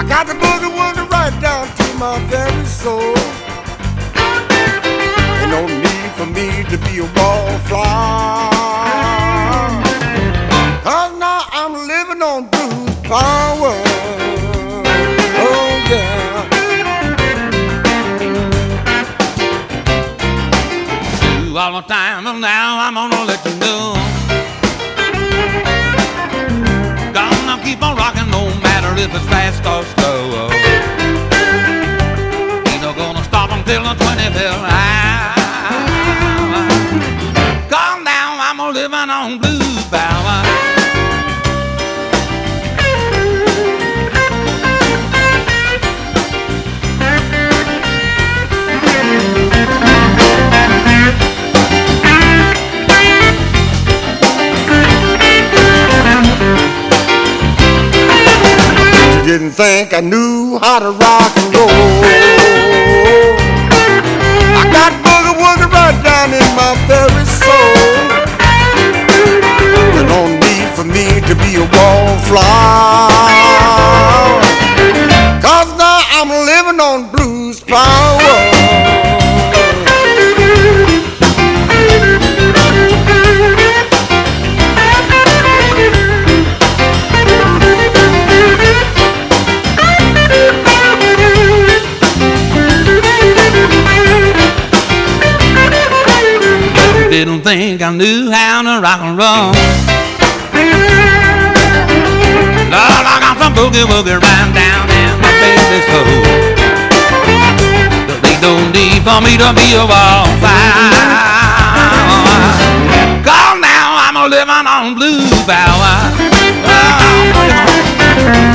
I got the boogie woogie right down to my very soul. Ain't no need for me to be a wallflower. Cause now I'm living on blues power. Oh yeah. all the time, and now I'm gonna let you if it's fast or slow. Ain't no gonna stop until the 25th hour. Didn't think I knew how to rock and roll. I got boogie woogie right down in my very soul. There's no need for me to be a wallflower. Think I knew how to rock and roll. Lord, I got some boogie woogie right down in my baby's hole. There ain't no need for me to be a wallflower. Cause now I'm a living on blue power. Yeah, oh,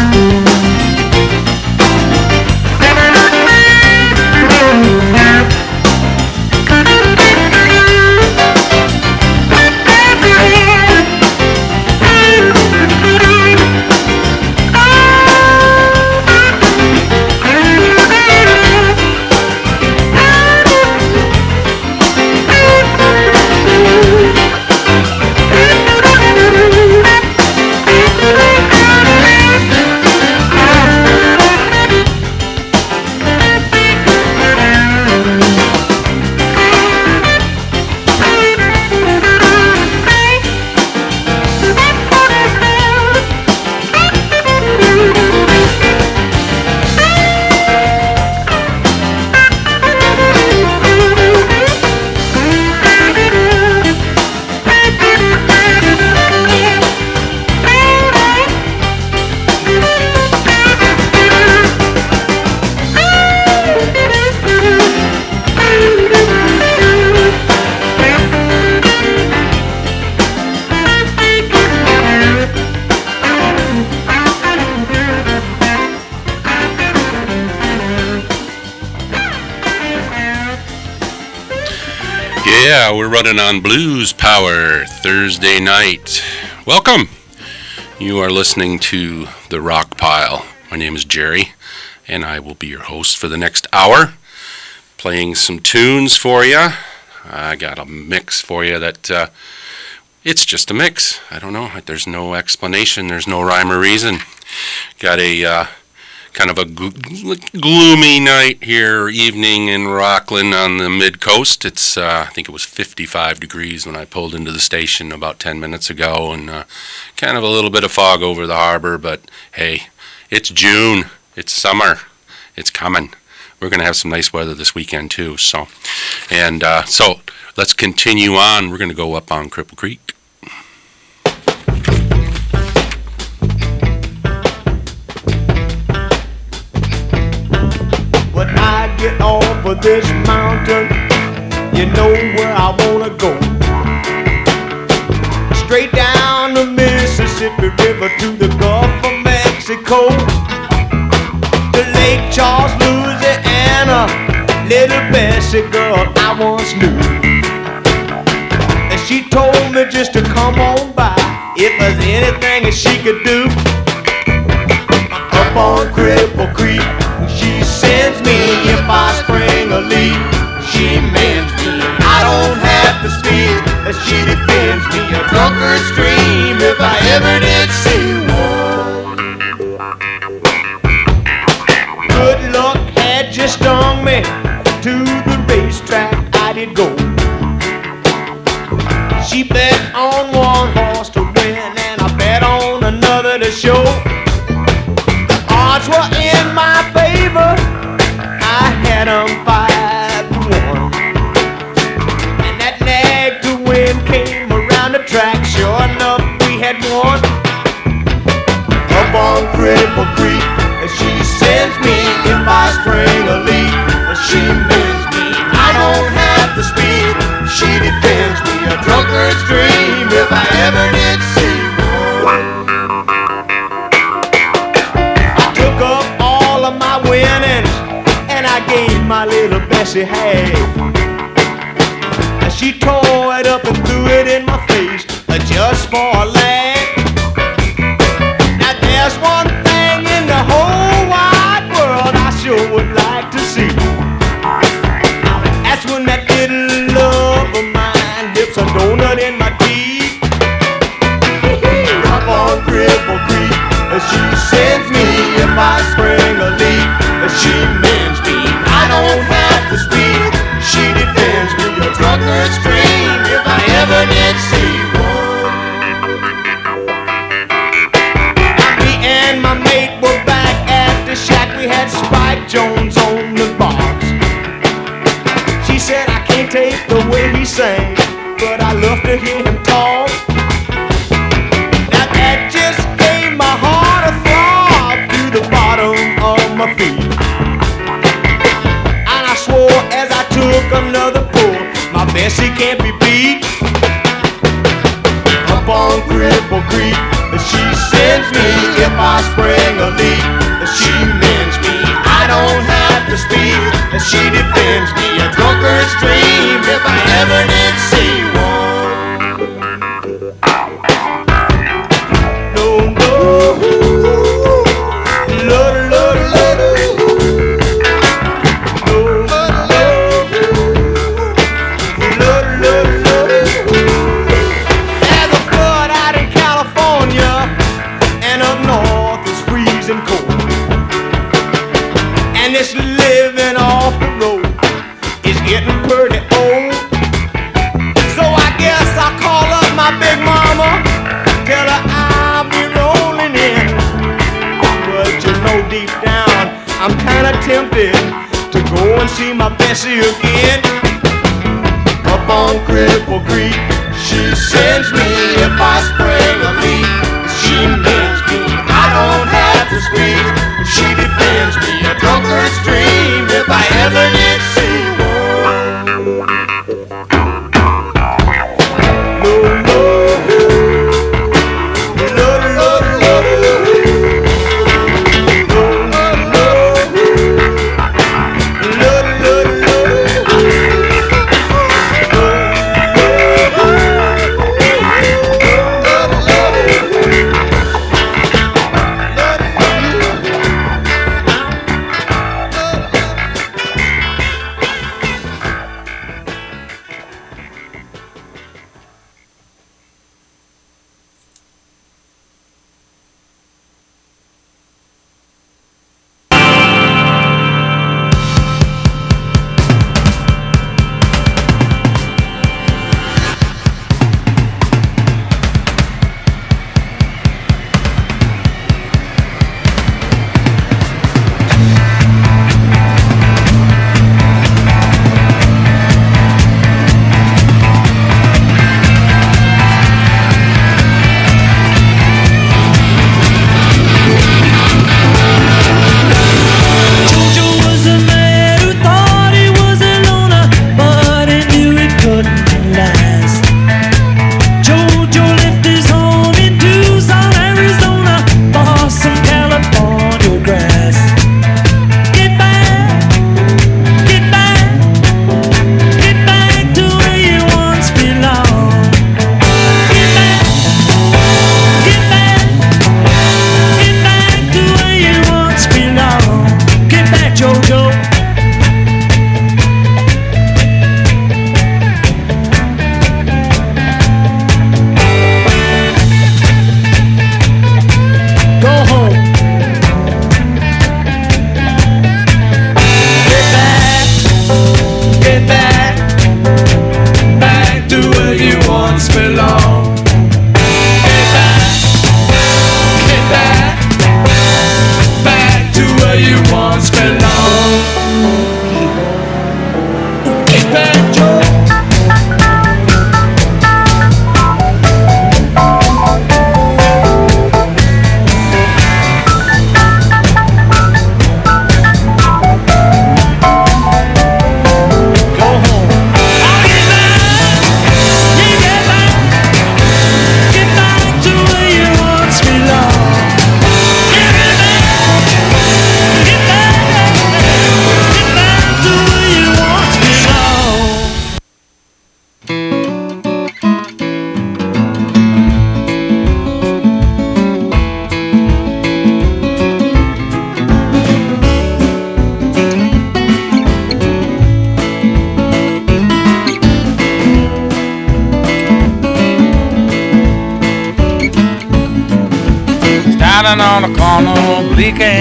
running on Blues Power Thursday night. Welcome. You are listening to The Rock Pile. My name is Jerry, and I will be your host for the next hour, playing some tunes for you. I got a mix for you that uh, it's just a mix. I don't know. There's no explanation, there's no rhyme or reason. Got a uh, kind of a gloomy night here, evening in Rockland on the mid coast. It's, uh, I think it was 55 degrees when I pulled into the station about 10 minutes ago, and uh, kind of a little bit of fog over the harbor, but hey, it's June, it's summer, it's coming. We're going to have some nice weather this weekend too. So, and uh, so let's continue on. We're going to go up on Cripple Creek. Get off of this mountain, you know where I wanna go. Straight down the Mississippi River to the Gulf of Mexico. To Lake Charles, Louisiana. Little Bessie girl I once knew. And she told me just to come on by if there's anything that she could do. Up on Cripple Creek, sends me if I spring a leak. She mends me, I don't have to speak as she defends me. A drunkard's dream. if I ever did see one. Good luck had just stung me to the racetrack. I did go. She bet on one horse never did see one. I took up all of my winnings and I gave my little Bessie hay. And she told Yeah.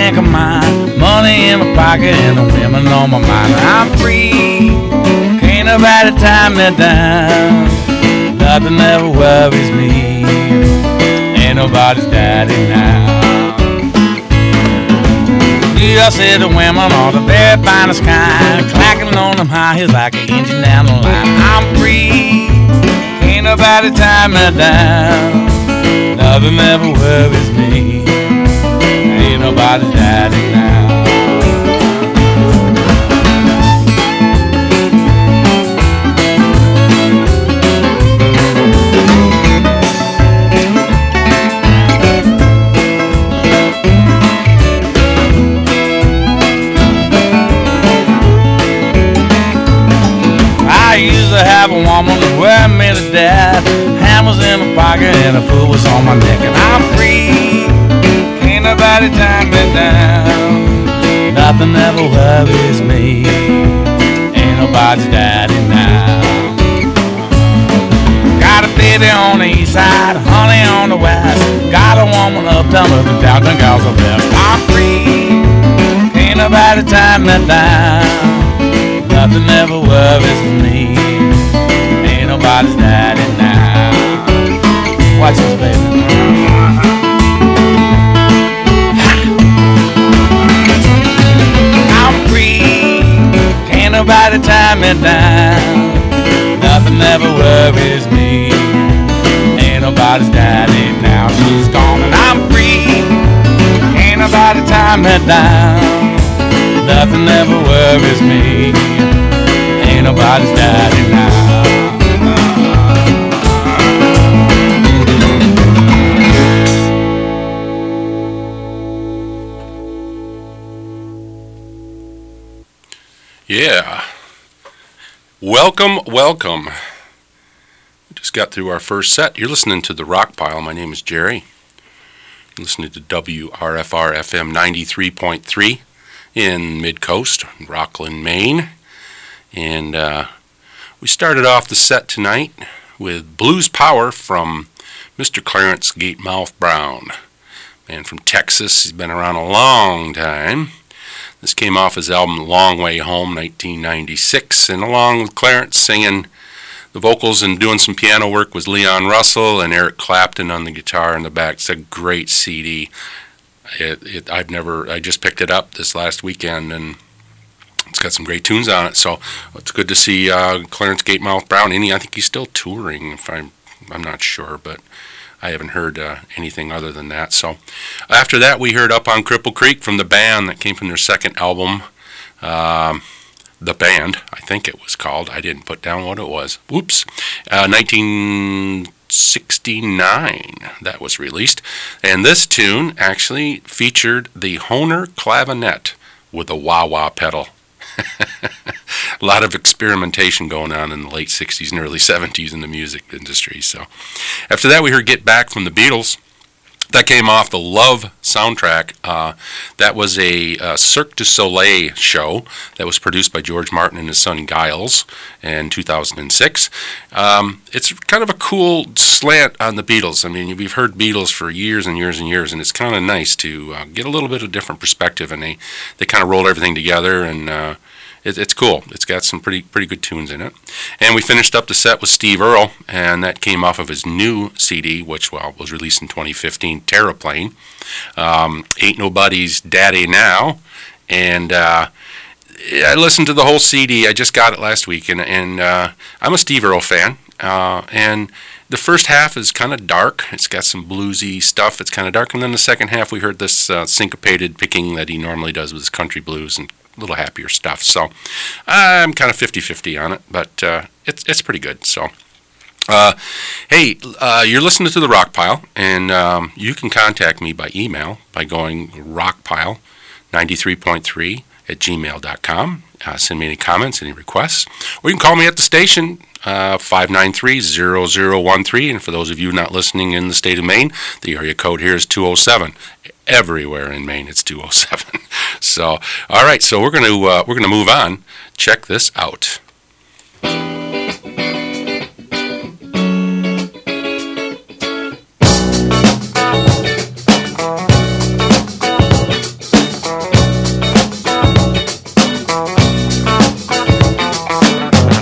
Bleak and mine. Money in my pocket and the women on my mind. I'm free, can't nobody tie me down. Nothing ever worries me, ain't nobody's daddy now. I said the women are the very finest kind, clacking on them high heels like an engine down the line. I'm free, can't nobody tie me down. Nothing ever worries me, nobody's daddy now. I used to have a woman that wear me to death. Was in my pocket and a foot was on my neck. And ain't nobody tie me down. Nothing ever worries me, ain't nobody's daddy now. Got a baby on the east side, honey on the west. Got a woman up down, the girls are best. I'm free, ain't nobody tie me down. Nothing ever worries me. Ain't nobody's daddy tie me down. Nothing ever worries me. Ain't nobody's daddy now. She's gone and I'm free. Ain't nobody tie me down. Nothing ever worries me. Ain't nobody's daddy now. Welcome, welcome. We just got through our first set. You're listening to The Rock Pile. My name is Jerry. Listening to WRFR FM 93.3 in Mid Coast, Rockland, Maine. And uh, we started off the set tonight with Blues Power from Mr. Clarence Gatemouth Brown. Man from Texas. He's been around a long time. This came off his album Long Way Home, 1996, and along with Clarence singing the vocals and doing some piano work was Leon Russell and Eric Clapton on the guitar in the back. It's a great CD. It, it, I've never, I just picked it up this last weekend and it's got some great tunes on it. So it's good to see uh, Clarence Gatemouth Brown. Any, I think he's still touring. If I'm, I'm not sure, but I haven't heard uh, anything other than that. So after that, we heard Up on Cripple Creek from the band that came from their second album. Um, the band, I think it was called. I didn't put down what it was. Whoops. Uh, 1969 that was released. And this tune actually featured the Hohner clavinet with a wah wah pedal. a lot of experimentation going on in the late 60s and early 70s in the music industry. So after that, we heard Get Back from the Beatles. That came off the Love soundtrack. Uh, that was a uh, Cirque du Soleil show that was produced by George Martin and his son Giles in 2006. Um, it's kind of a cool slant on the Beatles. I mean, we've heard Beatles for years and years and years, and it's kind of nice to uh, get a little bit of different perspective. And they, they kind of rolled everything together and it, it's cool. It's got some pretty pretty good tunes in it. And we finished up the set with Steve Earle, and that came off of his new CD, which well was released in 2015, Terraplane. Um, Ain't Nobody's Daddy Now, and. Uh, I listened to the whole CD. I just got it last week, and and uh, I'm a Steve Earle fan. Uh, and the first half is kind of dark. It's got some bluesy stuff. It's kind of dark, and then the second half we heard this uh, syncopated picking that he normally does with his country blues and little happier stuff. So I'm kind of 50-50 on it, but uh, it's it's pretty good. So. Uh, hey, uh, you're listening to the Rock Pile, and um, you can contact me by email by going rockpile93.3 at gmail.com. Uh, send me any comments, any requests, or you can call me at the station, uh, 593-0013. And for those of you not listening in the state of Maine, the area code here is 207 everywhere in Maine. It's 207. So, all right. So we're going to uh, we're going to move on. Check this out.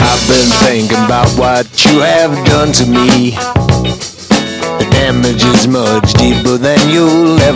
I've been thinking about what you have done to me.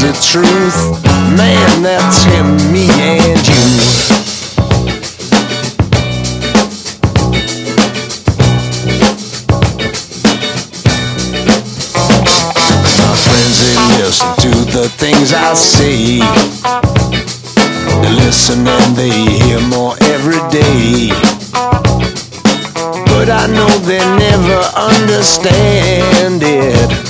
The truth, man, that's him, me, and you. My friends, they listen to the things I say. They listen and they hear more every day. But I know they never understand it.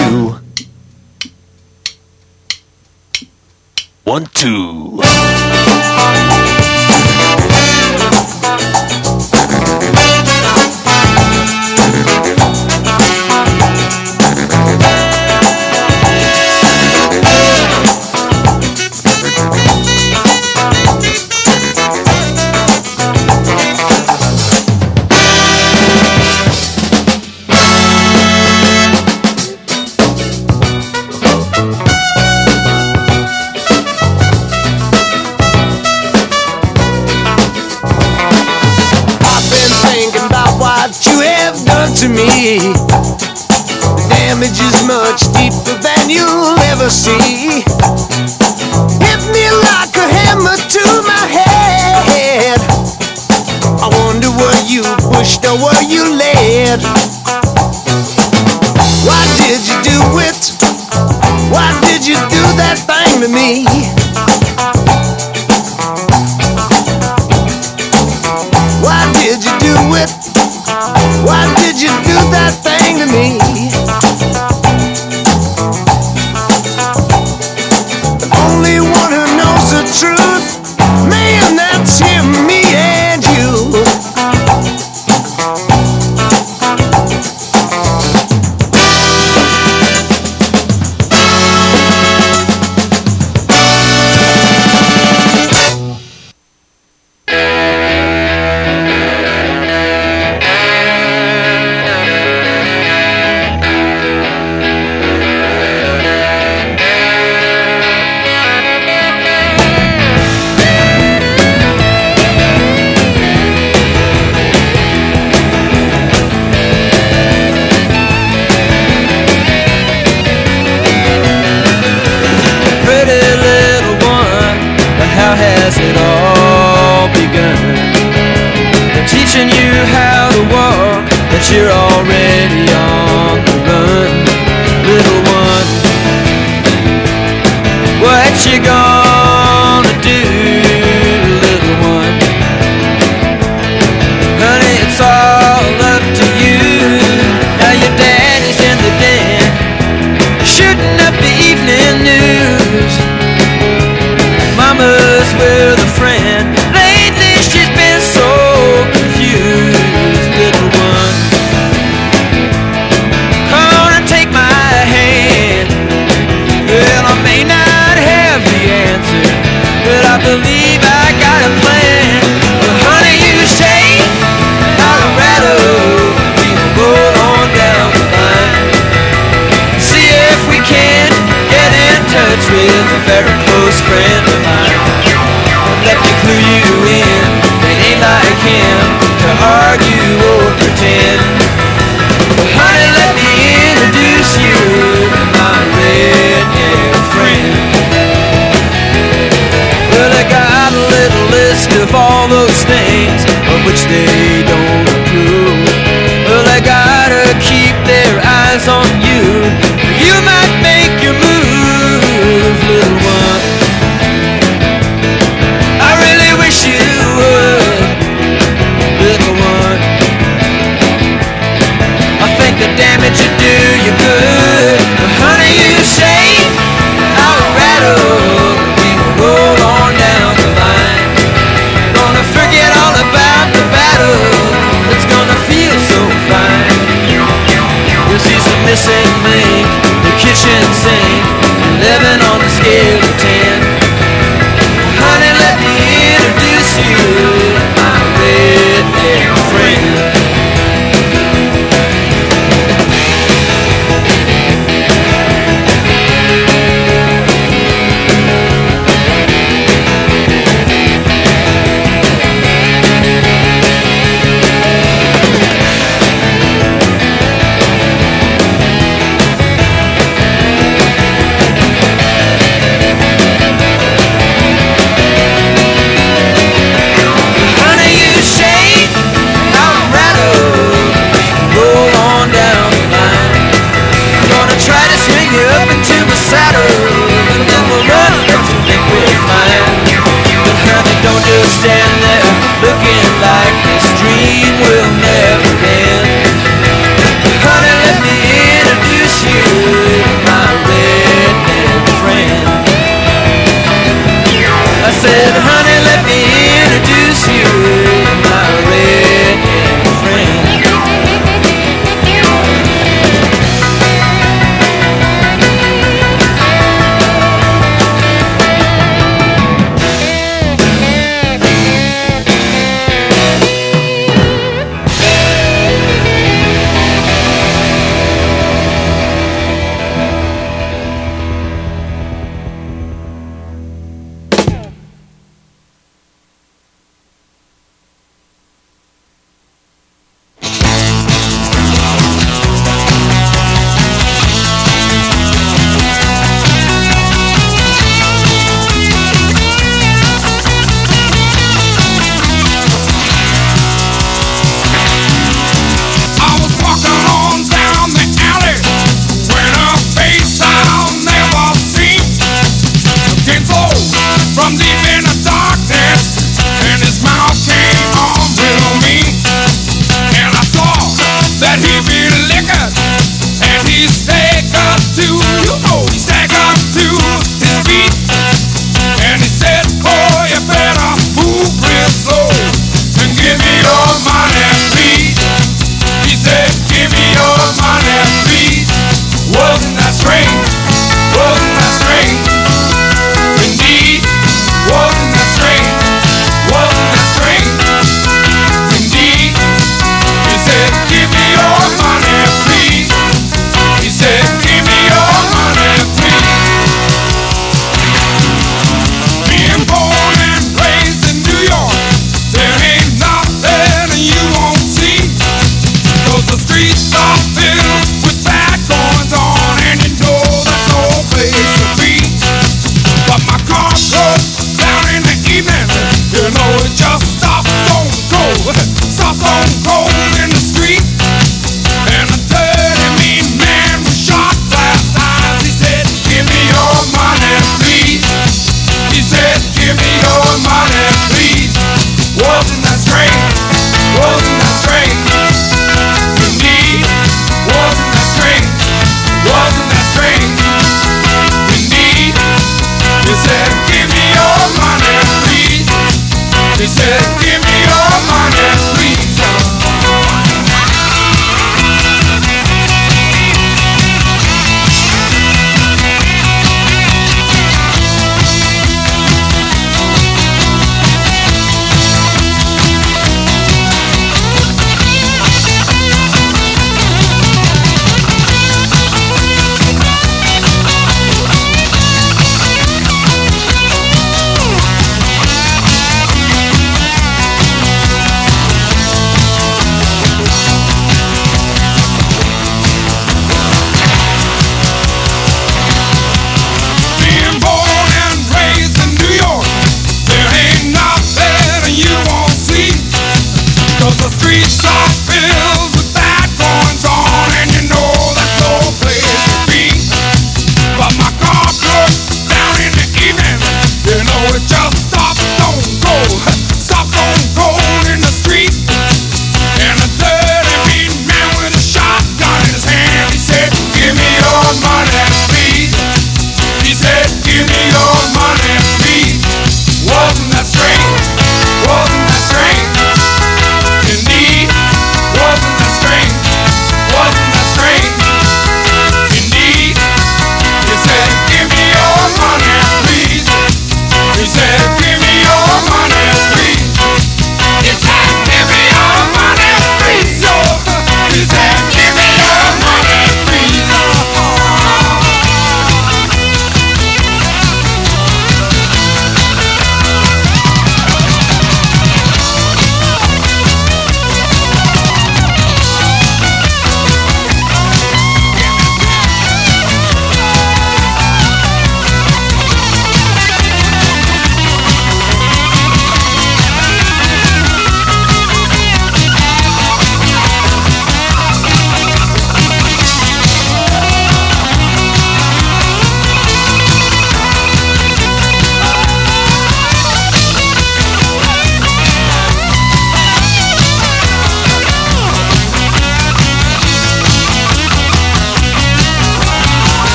One, two.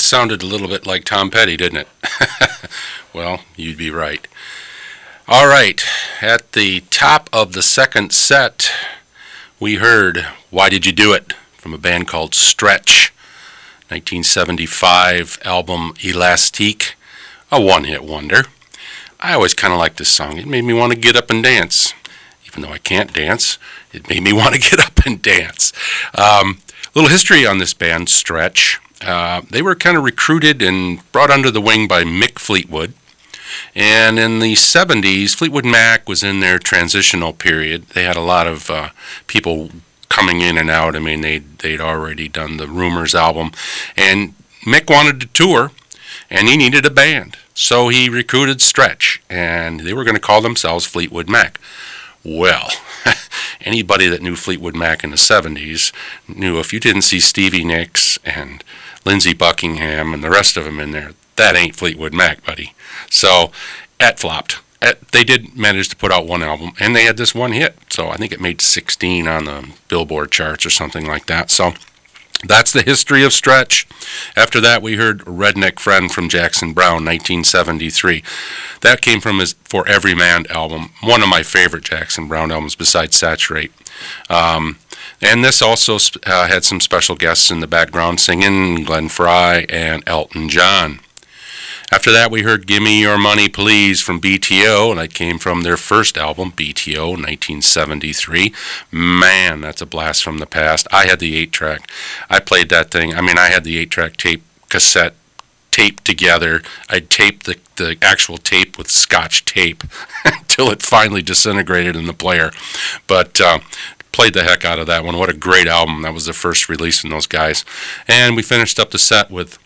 That sounded a little bit like Tom Petty, didn't it? well, you'd be right. All right, at the top of the second set, we heard Why Did You Do It from a band called Stretch, 1975 album Elastique, a one hit wonder. I always kind of liked this song. It made me want to get up and dance. Even though I can't dance, it made me want to get up and dance. Um, little history on this band, Stretch. Uh, they were kind of recruited and brought under the wing by Mick Fleetwood. And in the 70s, Fleetwood Mac was in their transitional period. They had a lot of uh, people coming in and out. I mean, they'd, they'd already done the Rumors album. And Mick wanted to tour, and he needed a band. So he recruited Stretch, and they were going to call themselves Fleetwood Mac. Well, anybody that knew Fleetwood Mac in the 70s knew if you didn't see Stevie Nicks and Lindsey Buckingham and the rest of them in there, that ain't Fleetwood Mac, buddy. So, it flopped. It, they did manage to put out one album, and they had this one hit. So I think it made 16 on the Billboard charts or something like that. So that's the history of Stretch. After that, we heard Redneck Friend from Jackson Browne, 1973. That came from his For Everyman album, one of my favorite Jackson Browne albums besides Saturate. Um, and this also uh, had some special guests in the background singing Glenn Frey and Elton John. After that, we heard Gimme Your Money Please from BTO, and that came from their first album, BTO, 1973. Man, that's a blast from the past. I had the 8 track. I played that thing. I mean, I had the 8 track tape cassette taped together. I'd tape the, the actual tape with scotch tape until it finally disintegrated in the player. But uh, played the heck out of that one. What a great album. That was the first release from those guys. And we finished up the set with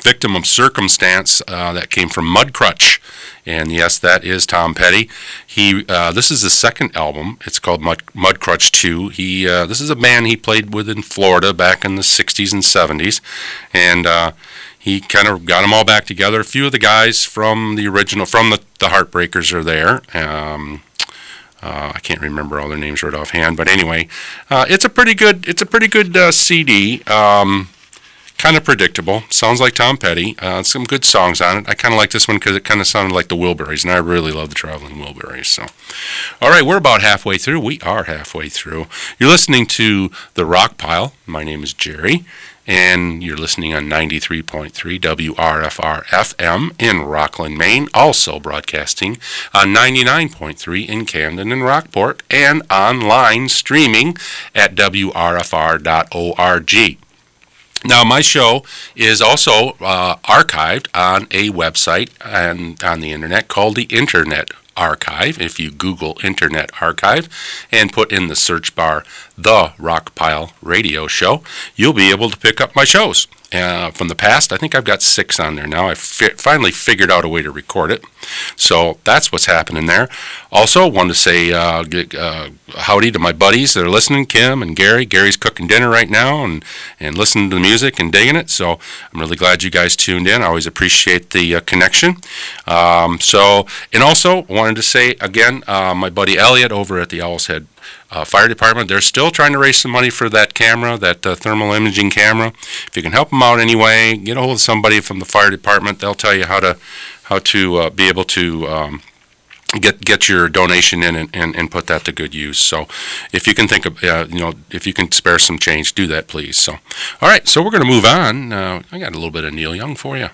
Victim of Circumstance uh, that came from Mudcrutch. And yes, that is Tom Petty. He uh, this is the second album. It's called Mud, Mudcrutch 2. He uh, this is a band he played with in Florida back in the 60s and 70s. And he kind of got them all back together. A few of the guys from the original, from the, the Heartbreakers, are there. Um, uh, I can't remember all their names right offhand, but anyway, uh, it's a pretty good. It's a pretty good uh, CD. Um, kind of predictable. Sounds like Tom Petty. Uh, some good songs on it. I kind of like this one because it kind of sounded like the Wilburys, and I really love the Traveling Wilburys. So, all right, we're about halfway through. We are halfway through. You're listening to the Rock Pile. My name is Jerry and you're listening on 93.3 WRFR FM in Rockland, Maine, also broadcasting on 99.3 in Camden and Rockport, and online streaming at WRFR.org. Now, my show is also uh, archived on a website and on the internet called the Internet Archive. If you Google Internet Archive and put in the search bar The Rockpile Radio Show, you'll be able to pick up my shows. Uh, from the past, I think I've got six on there now. I fi- finally figured out a way to record it. So that's what's happening there. Also, wanted to say uh, uh, howdy to my buddies that are listening, Kim and Gary. Gary's cooking dinner right now and, and listening to the music and digging it. So I'm really glad you guys tuned in. I always appreciate the uh, connection. Um, so, and also wanted to say again, uh, my buddy Elliot over at the Owl's Head uh, Fire Department, they're still trying to raise some money for that camera, that uh, thermal imaging camera. If you can help them out anyway, get a hold of somebody from the fire department. They'll tell you how to how to uh, be able to um, get get your donation in and, and, and put that to good use. So, if you can think of uh, you know if you can spare some change, do that please. So, all right, so we're going to move on. Uh, I got a little bit of Neil Young for you.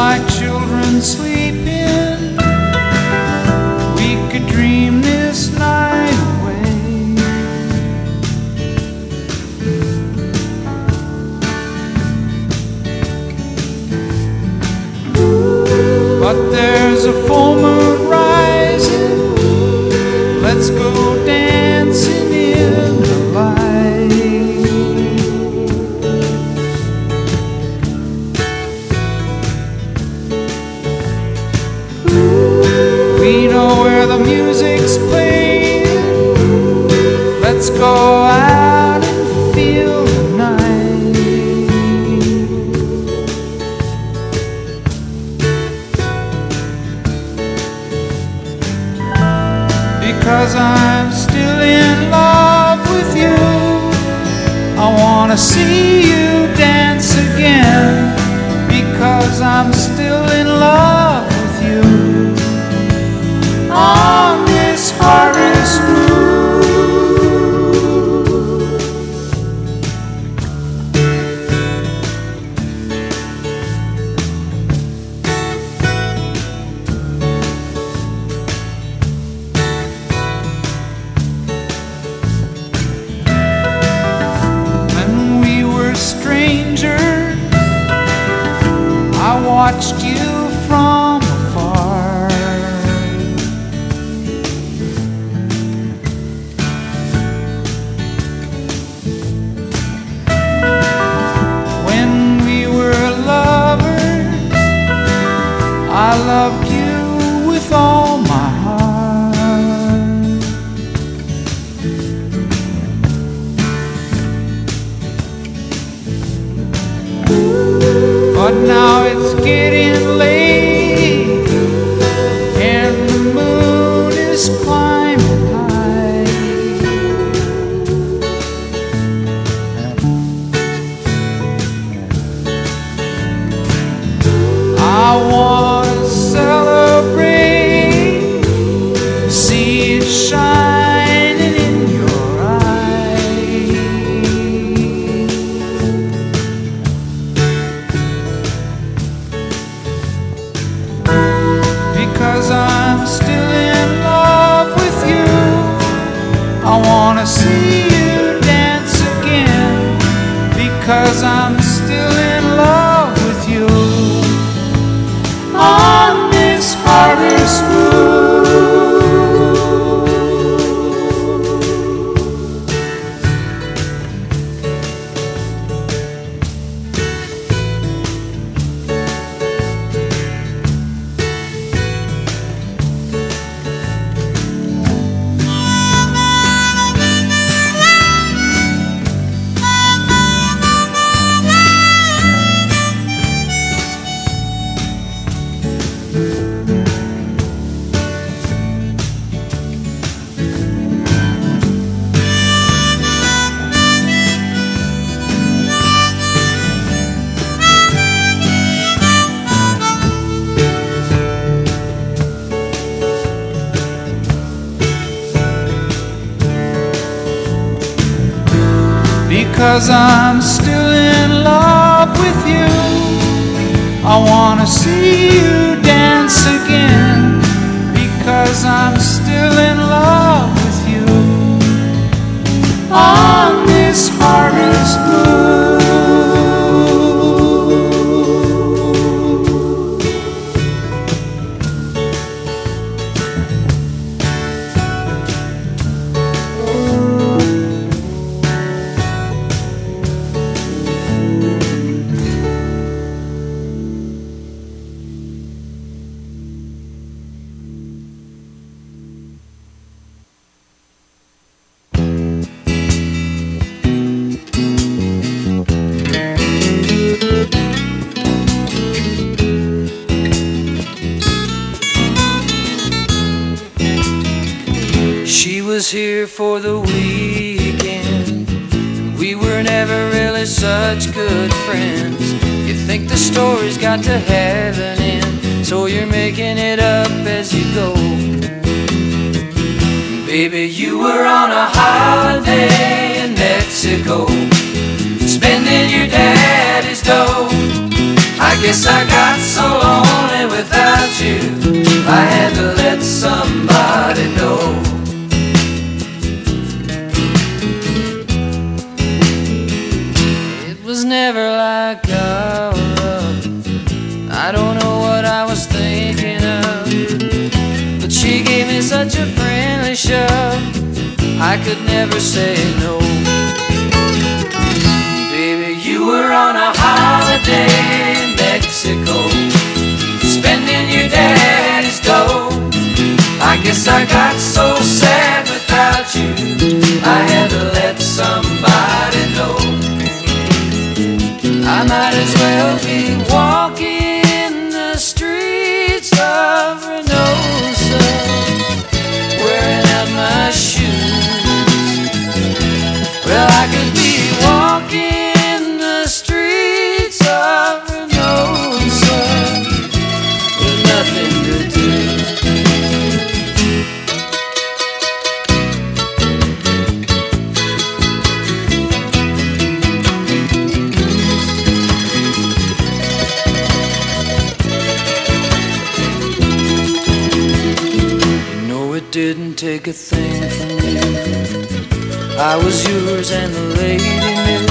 Like children sleeping, we could dream this night away. But there's a full moon I was yours and the lady knew.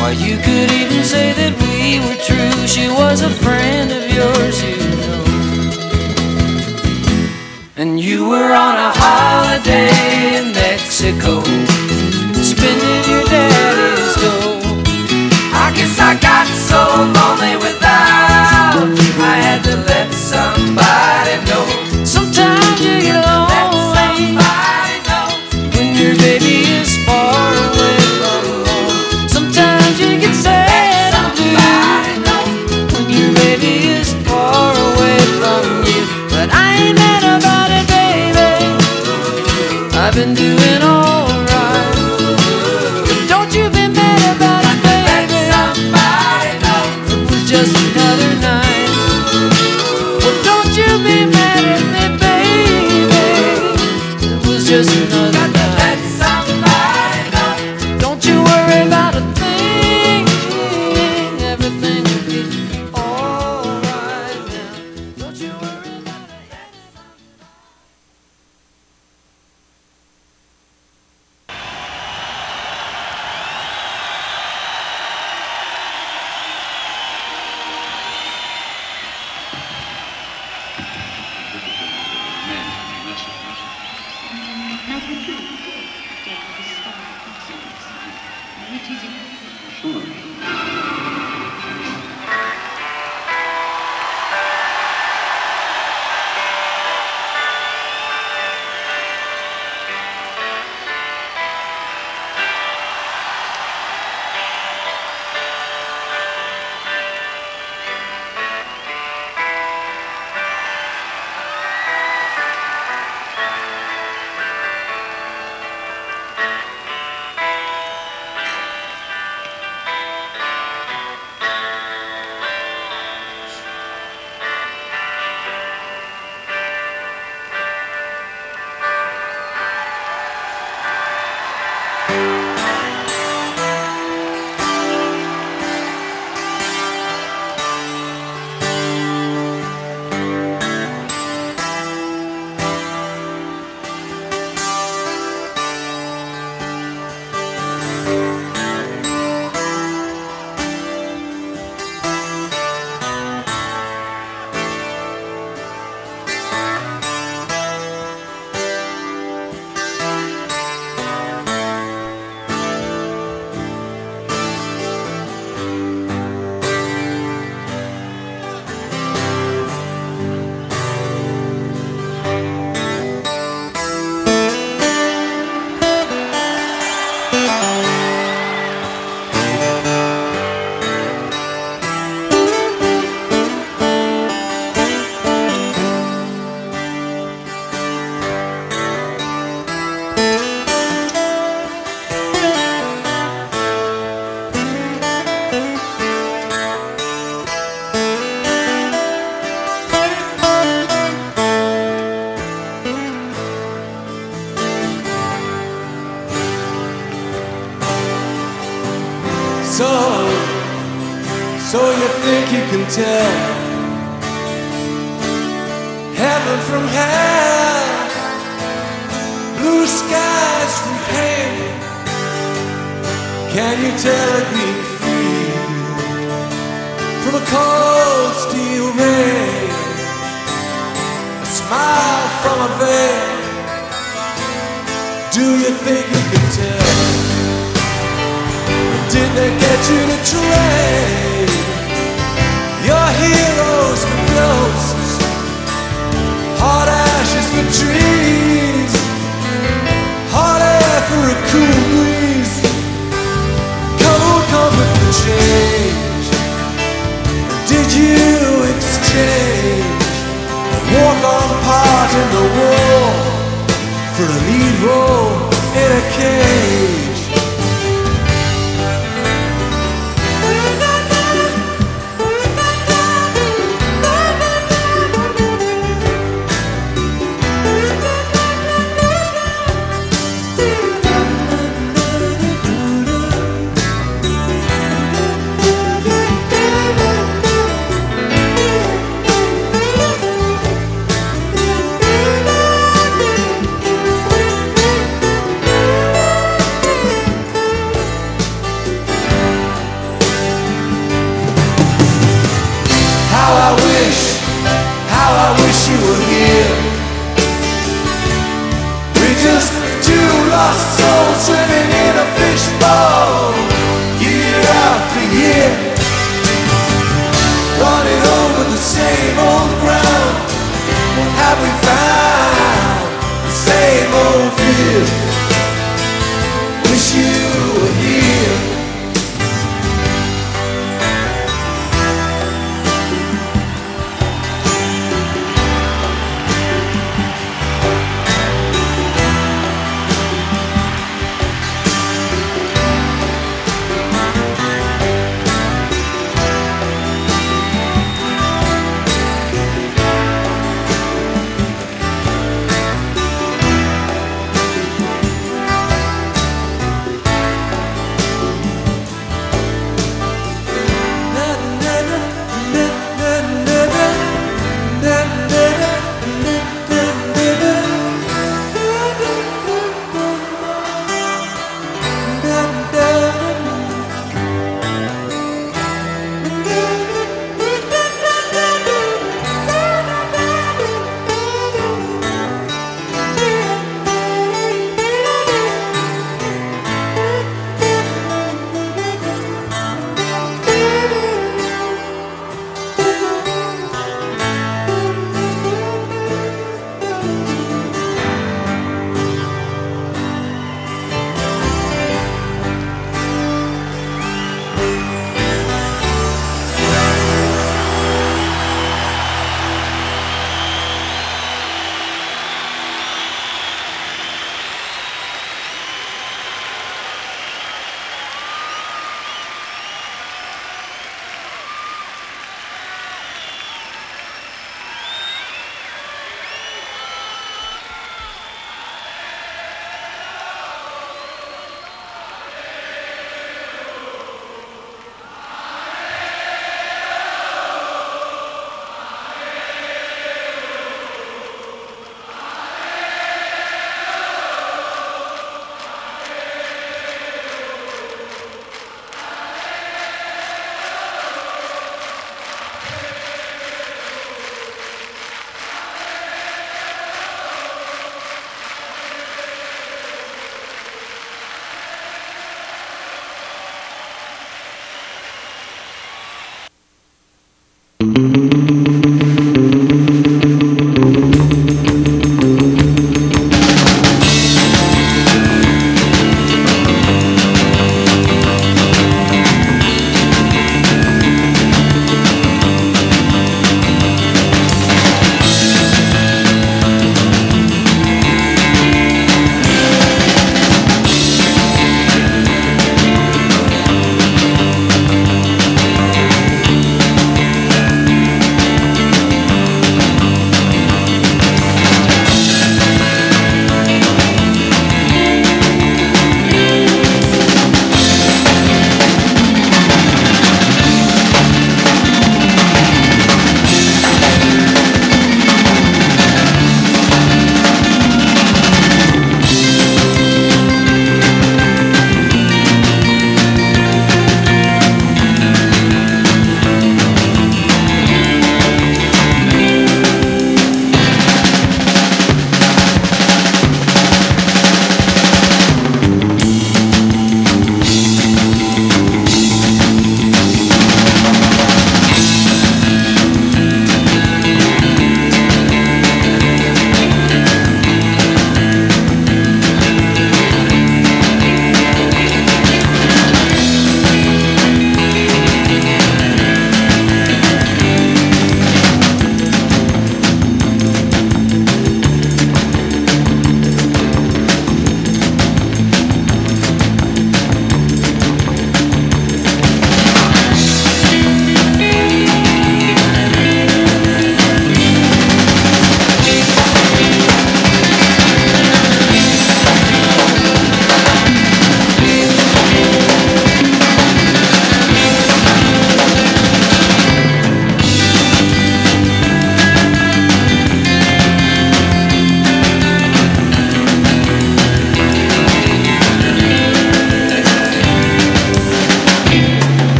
Why you could even say that we were true. She was a friend of yours, you know. And you were on a holiday in Mexico.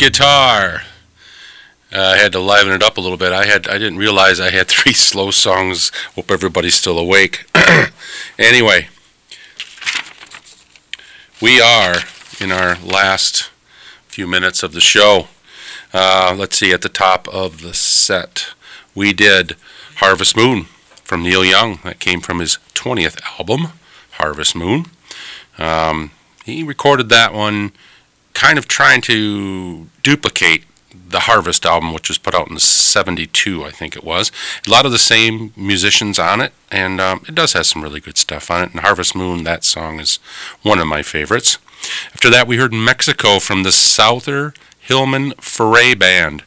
Guitar. Uh, I had to liven it up a little bit. I had I didn't realize I had three slow songs. Hope everybody's still awake. anyway, we are in our last few minutes of the show. Uh, let's see, at the top of the set, we did Harvest Moon from Neil Young. That came from his 20th album, Harvest Moon. Um, he recorded that one kind of trying to duplicate the Harvest album, which was put out in 72, I think it was. A lot of the same musicians on it, and um, it does have some really good stuff on it. And Harvest Moon, that song is one of my favorites. After that, we heard Mexico from the Souther Hillman Furay Band.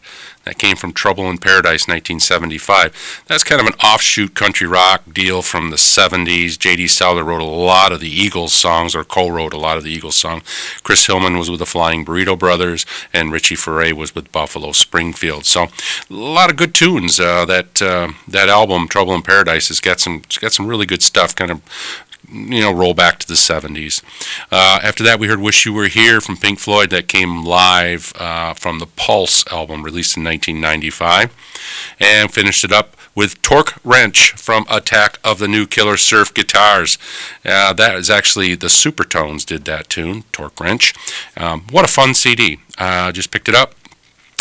That came from Trouble in Paradise, 1975. That's kind of an offshoot country rock deal from the 70s. J.D. Souther wrote a lot of the Eagles songs, or co-wrote a lot of the Eagles songs. Chris Hillman was with the Flying Burrito Brothers, and Richie Furay was with Buffalo Springfield. So, a lot of good tunes. Uh, that uh, that album, Trouble in Paradise, has got some got some really good stuff. Kind of you know, roll back to the 70s. Uh, after that, we heard Wish You Were Here from Pink Floyd that came live uh, from the Pulse album released in 1995. And finished it up with Torque Wrench from Attack of the New Killer Surf Guitars. Uh, that is actually the Supertones did that tune, Torque Wrench. Um, what a fun CD. Uh, just picked it up.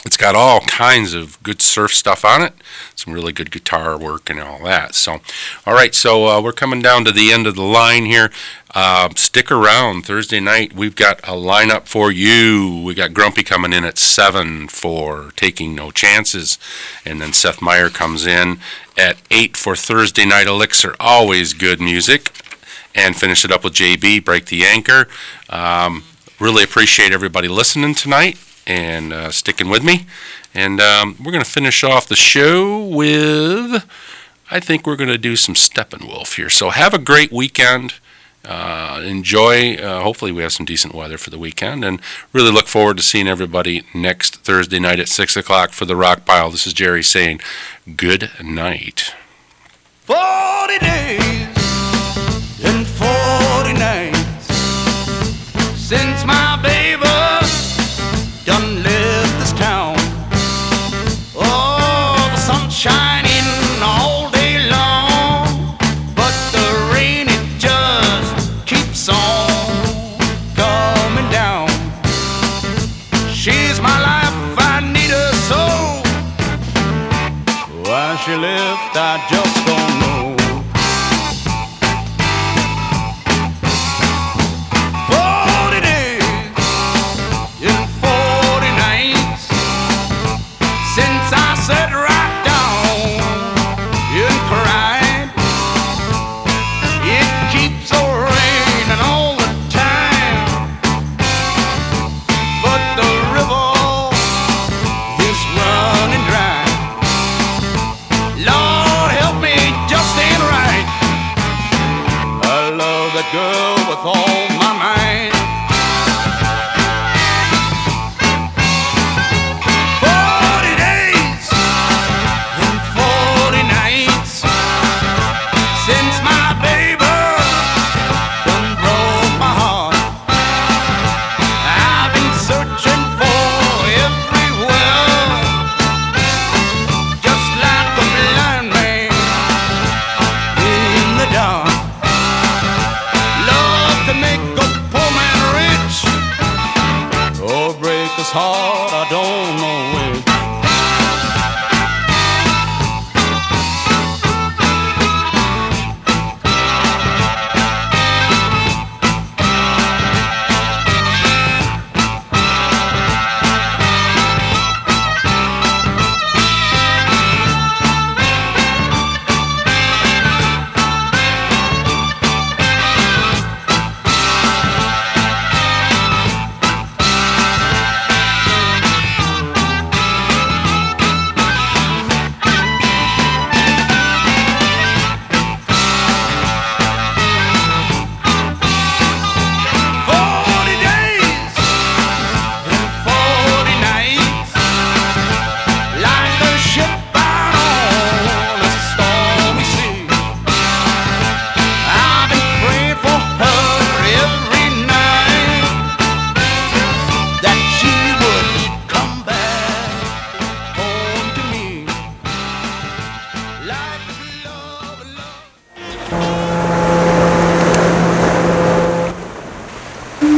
It's got all kinds of good surf stuff on it, some really good guitar work and all that. So, all right, so uh, we're coming down to the end of the line here. Uh, stick around Thursday night. We've got a lineup for you. We got Grumpy coming in at seven for taking no chances, and then Seth Meyer comes in at eight for Thursday night Elixir. Always good music, and finish it up with JB. Break the anchor. Um, really appreciate everybody listening tonight and uh, sticking with me. And um, we're going to finish off the show with, I think we're going to do some Steppenwolf here. So have a great weekend. Uh, enjoy. Uh, hopefully, we have some decent weather for the weekend, and really look forward to seeing everybody next Thursday night at six o'clock for the Rock Pile. This is Jerry saying good night. 40 days and 40 nights since my baby girl with all